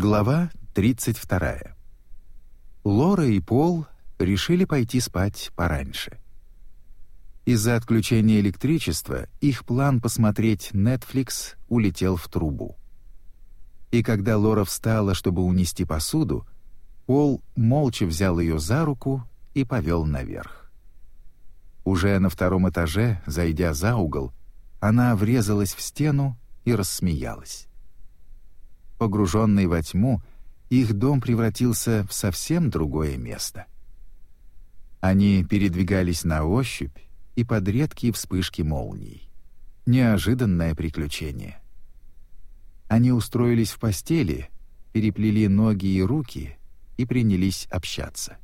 Глава 32. Лора и Пол решили пойти спать пораньше. Из-за отключения электричества их план посмотреть Netflix улетел в трубу. И когда Лора встала, чтобы унести посуду, Пол молча взял ее за руку и повел наверх. Уже на втором этаже, зайдя за угол, она врезалась в стену и рассмеялась. Погруженный во тьму, их дом превратился в совсем другое место. Они передвигались на ощупь и под редкие вспышки молний. Неожиданное приключение. Они устроились в постели, переплели ноги и руки и принялись общаться.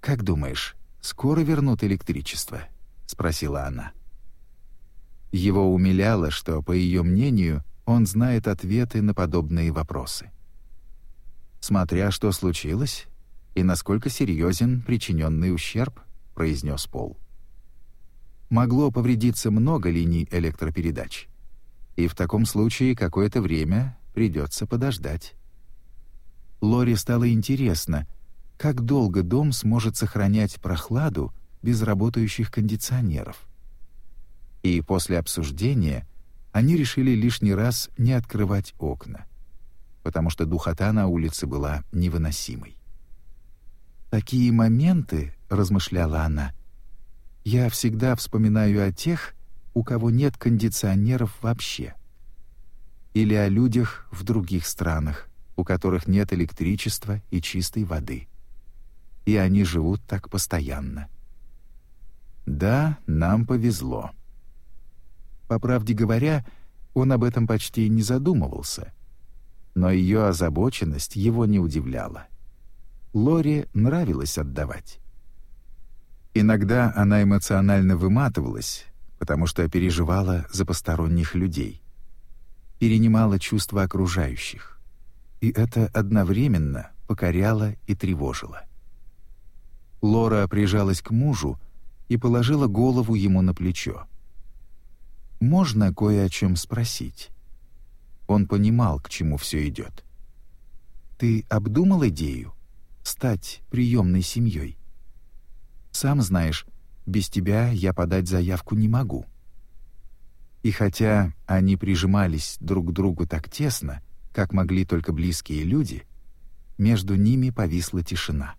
«Как думаешь, скоро вернут электричество?» — спросила она. Его умиляло, что, по ее мнению, он знает ответы на подобные вопросы. «Смотря что случилось и насколько серьезен причиненный ущерб», — произнес Пол. «Могло повредиться много линий электропередач, и в таком случае какое-то время придется подождать». Лори стало интересно, как долго дом сможет сохранять прохладу без работающих кондиционеров. И после обсуждения — они решили лишний раз не открывать окна, потому что духота на улице была невыносимой. «Такие моменты, — размышляла она, — я всегда вспоминаю о тех, у кого нет кондиционеров вообще, или о людях в других странах, у которых нет электричества и чистой воды. И они живут так постоянно. Да, нам повезло. По правде говоря, он об этом почти не задумывался. Но ее озабоченность его не удивляла. Лоре нравилось отдавать. Иногда она эмоционально выматывалась, потому что переживала за посторонних людей. Перенимала чувства окружающих. И это одновременно покоряло и тревожило. Лора прижалась к мужу и положила голову ему на плечо можно кое о чем спросить?» Он понимал, к чему все идет. «Ты обдумал идею стать приемной семьей? Сам знаешь, без тебя я подать заявку не могу». И хотя они прижимались друг к другу так тесно, как могли только близкие люди, между ними повисла тишина.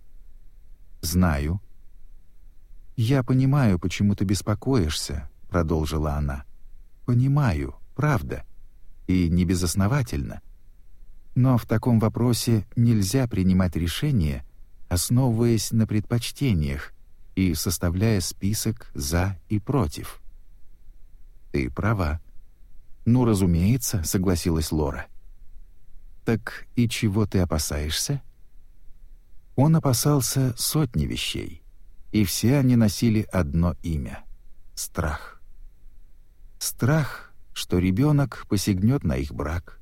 «Знаю». «Я понимаю, почему ты беспокоишься», — продолжила она. Понимаю, правда, и не безосновательно. Но в таком вопросе нельзя принимать решение, основываясь на предпочтениях и составляя список «за» и «против». «Ты права». «Ну, разумеется», — согласилась Лора. «Так и чего ты опасаешься?» Он опасался сотни вещей, и все они носили одно имя — страх. Страх, что ребенок посягнет на их брак,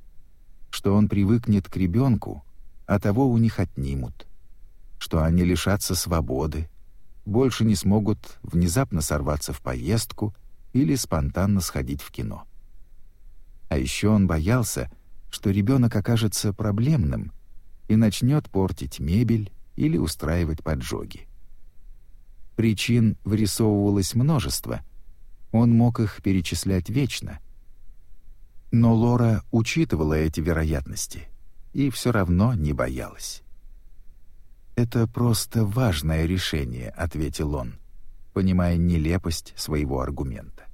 что он привыкнет к ребенку, а того у них отнимут, что они лишатся свободы, больше не смогут внезапно сорваться в поездку или спонтанно сходить в кино. А еще он боялся, что ребенок окажется проблемным и начнет портить мебель или устраивать поджоги. Причин вырисовывалось множество — он мог их перечислять вечно. Но Лора учитывала эти вероятности и все равно не боялась. «Это просто важное решение», — ответил он, понимая нелепость своего аргумента.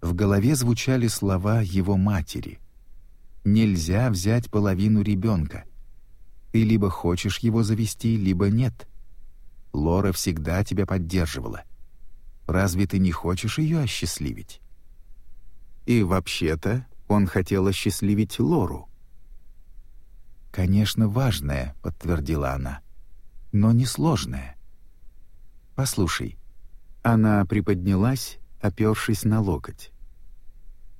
В голове звучали слова его матери. «Нельзя взять половину ребенка. Ты либо хочешь его завести, либо нет. Лора всегда тебя поддерживала. Разве ты не хочешь ее осчастливить?» И вообще-то он хотел осчастливить Лору. «Конечно, важное», — подтвердила она, — «но несложное». «Послушай». Она приподнялась, опершись на локоть.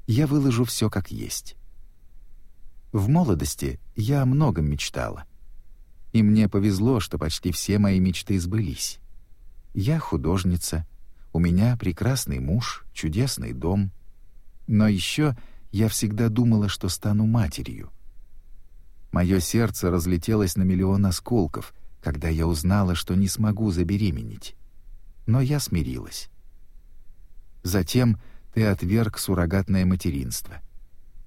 «Я выложу все как есть. В молодости я о многом мечтала. И мне повезло, что почти все мои мечты сбылись. Я художница, у меня прекрасный муж, чудесный дом. Но еще я всегда думала, что стану матерью. Мое сердце разлетелось на миллион осколков, когда я узнала, что не смогу забеременеть. Но я смирилась. Затем ты отверг суррогатное материнство,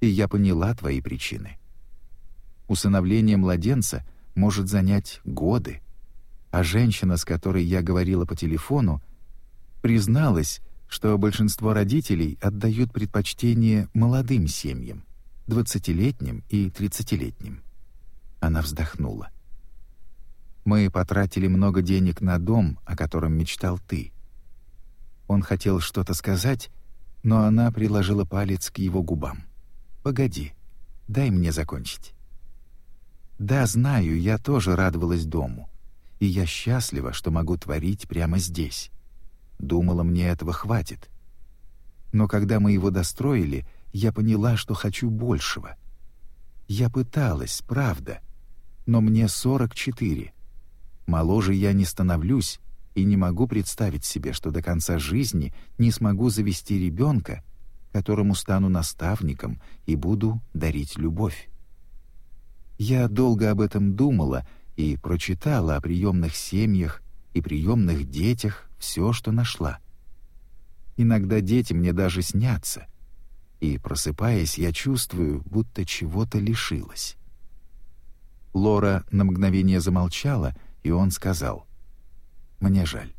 и я поняла твои причины. Усыновление младенца может занять годы, а женщина, с которой я говорила по телефону, призналась, что большинство родителей отдают предпочтение молодым семьям, двадцатилетним и тридцатилетним. Она вздохнула. Мы потратили много денег на дом, о котором мечтал ты. Он хотел что-то сказать, но она приложила палец к его губам. Погоди, дай мне закончить. Да, знаю, я тоже радовалась дому, и я счастлива, что могу творить прямо здесь. Думала, мне этого хватит. Но когда мы его достроили, я поняла, что хочу большего. Я пыталась, правда, но мне 44. Моложе я не становлюсь и не могу представить себе, что до конца жизни не смогу завести ребенка, которому стану наставником и буду дарить любовь. Я долго об этом думала и прочитала о приемных семьях и приемных детях все, что нашла. Иногда дети мне даже снятся, и, просыпаясь, я чувствую, будто чего-то лишилась. Лора на мгновение замолчала, и он сказал, «Мне жаль.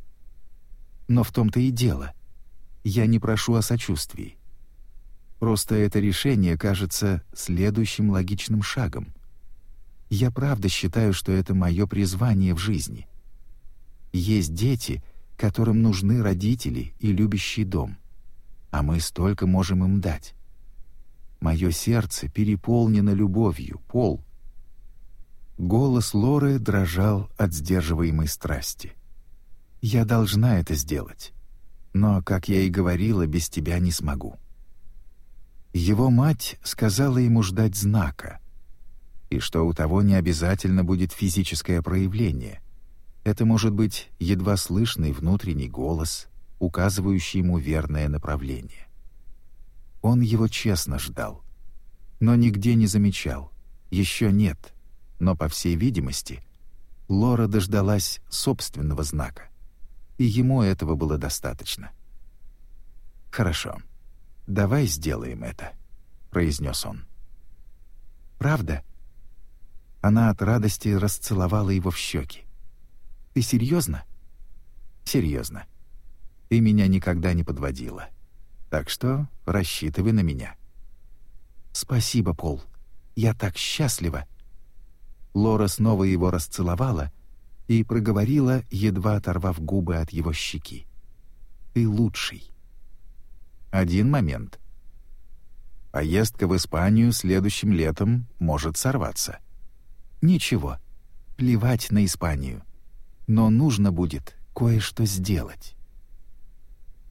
Но в том-то и дело. Я не прошу о сочувствии. Просто это решение кажется следующим логичным шагом. Я правда считаю, что это мое призвание в жизни. Есть дети, которым нужны родители и любящий дом, а мы столько можем им дать. Мое сердце переполнено любовью, Пол. Голос Лоры дрожал от сдерживаемой страсти. «Я должна это сделать, но, как я и говорила, без тебя не смогу». Его мать сказала ему ждать знака, и что у того не обязательно будет физическое проявление. Это может быть едва слышный внутренний голос, указывающий ему верное направление. Он его честно ждал, но нигде не замечал. Еще нет — но, по всей видимости, Лора дождалась собственного знака, и ему этого было достаточно. «Хорошо, давай сделаем это», — произнес он. «Правда?» Она от радости расцеловала его в щеки. «Ты серьезно?» «Серьезно. Ты меня никогда не подводила. Так что рассчитывай на меня». «Спасибо, Пол. Я так счастлива», Лора снова его расцеловала и проговорила, едва оторвав губы от его щеки. «Ты лучший». Один момент. Поездка в Испанию следующим летом может сорваться. Ничего, плевать на Испанию. Но нужно будет кое-что сделать.